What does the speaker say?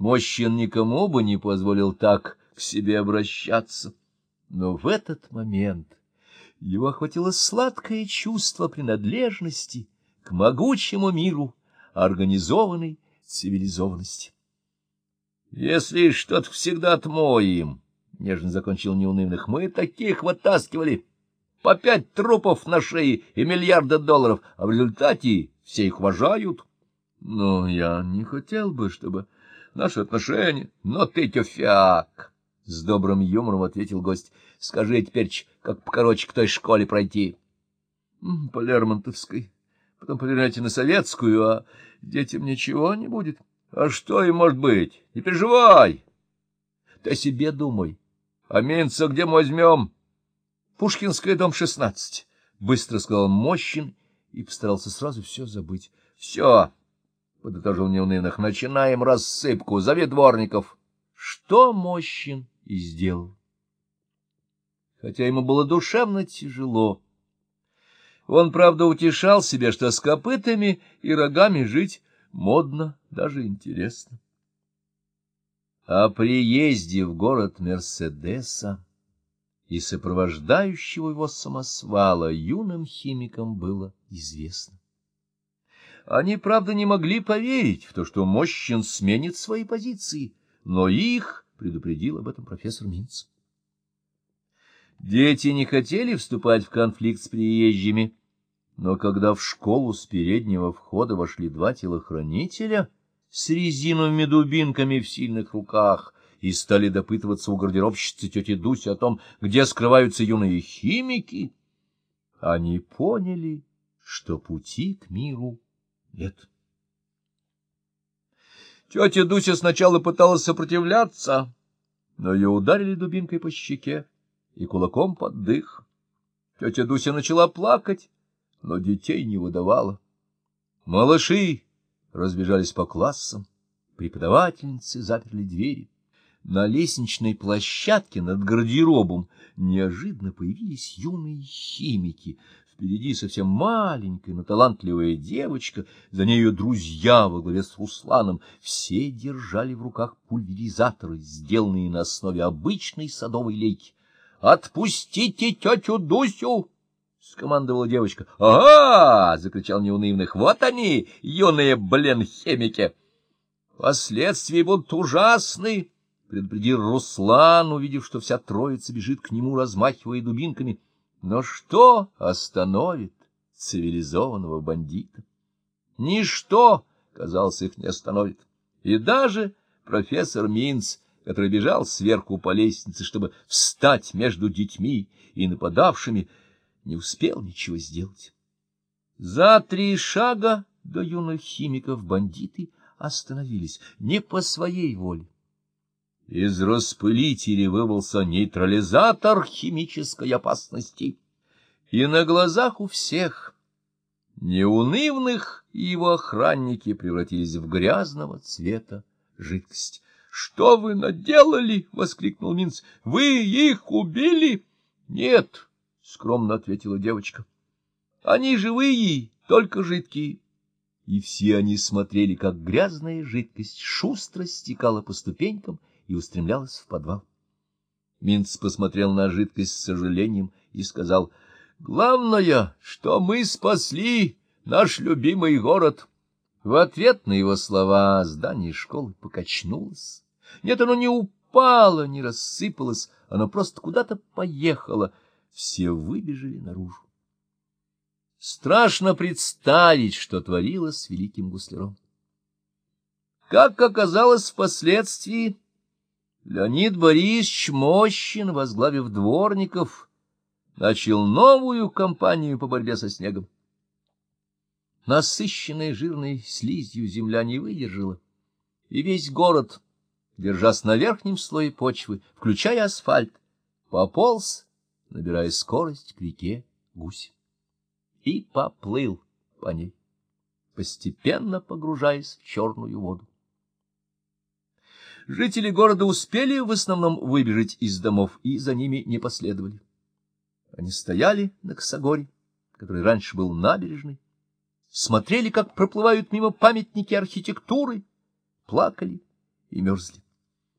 Мощин никому бы не позволил так к себе обращаться. Но в этот момент его охватило сладкое чувство принадлежности к могучему миру организованной цивилизованности. — Если что-то всегда отмоем, — нежно закончил неунывных, — мы таких вытаскивали по пять трупов на шее и миллиарда долларов, а в результате все их уважают. Но я не хотел бы, чтобы наши отношения... Но ты тюфяк! — с добрым юмором ответил гость. — Скажи теперь, как покороче к той школе пройти. — По Лермонтовской. Потом повернете на советскую, а детям ничего не будет. А что им может быть? Не переживай. Ты о себе думай. А Минца где мы возьмем? Пушкинская, дом 16. Быстро сказал Мощин и постарался сразу все забыть. Все, подытожил неунывных, начинаем рассыпку. Зови дворников. Что Мощин и сделал. Хотя ему было душевно тяжело, он, правда, утешал себя, что с копытами и рогами жить модно, даже интересно. О приезде в город Мерседеса и сопровождающего его самосвала юным химикам было известно. Они, правда, не могли поверить в то, что Мощин сменит свои позиции, но их предупредил об этом профессор Минц. Дети не хотели вступать в конфликт с приезжими, но когда в школу с переднего входа вошли два телохранителя с резиновыми дубинками в сильных руках и стали допытываться у гардеробщицы тети Дуси о том, где скрываются юные химики, они поняли, что пути к миру нет. Тетя Дуся сначала пыталась сопротивляться, но ее ударили дубинкой по щеке и кулаком под дых. Тетя Дуся начала плакать, но детей не выдавала. Малыши разбежались по классам, преподавательницы заперли двери. На лестничной площадке над гардеробом неожиданно появились юные химики. Впереди совсем маленькая, но талантливая девочка, за нею друзья во главе с Русланом. Все держали в руках пульверизаторы, сделанные на основе обычной садовой лейки. «Отпустите тетю Дусю!» — скомандовала девочка. — Ага! — закричал неунывных. — Вот они, юные, блин, химики! — Последствия будут ужасны! — предупредил Руслан, увидев, что вся троица бежит к нему, размахивая дубинками. Но что остановит цивилизованного бандита? Ничто, казалось, их не остановит. И даже профессор Минц, который бежал сверху по лестнице, чтобы встать между детьми и нападавшими, — не успел ничего сделать. За три шага до юных химиков бандиты остановились не по своей воле. Из распылителя вывался нейтрализатор химической опасности, и на глазах у всех неунывных его охранники превратились в грязного цвета жидкость. — Что вы наделали? — воскликнул Минц. — Вы их убили? — Нет, — скромно ответила девочка. — Они живые, только жидкие. И все они смотрели, как грязная жидкость шустро стекала по ступенькам и устремлялась в подвал. Минц посмотрел на жидкость с сожалением и сказал, — Главное, что мы спасли наш любимый город. В ответ на его слова здание школы покачнулось. Нет, оно не упало, не рассыпалось, оно просто куда-то поехало — все выбежали наружу. Страшно представить, что творилось с великим гусляром. Как оказалось впоследствии, Леонид Борисович Мощин, возглавив дворников, начал новую кампанию по борьбе со снегом. Насыщенная жирной слизью земля не выдержала, и весь город, держась на верхнем слое почвы, включая асфальт, пополз набирая скорость к реке гусь. И поплыл по ней, постепенно погружаясь в черную воду. Жители города успели в основном выбежать из домов и за ними не последовали. Они стояли на Косогоре, который раньше был набережной, смотрели, как проплывают мимо памятники архитектуры, плакали и мерзли.